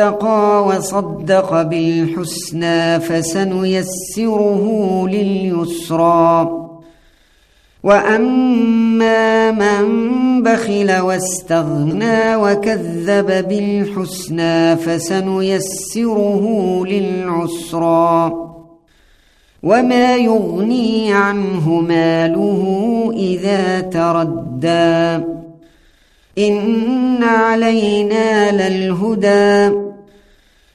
وصدق بالحسنى فسنيسره لليسرى. وأما من بخل واستغنى وكذب بالحسنى فسنيسره للعسرى. وما يغني عنه ماله إذا تردى. إن علينا للهدى.